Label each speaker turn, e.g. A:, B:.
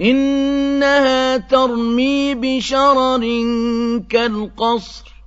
A: إنها ترمي بشرر كالقصر.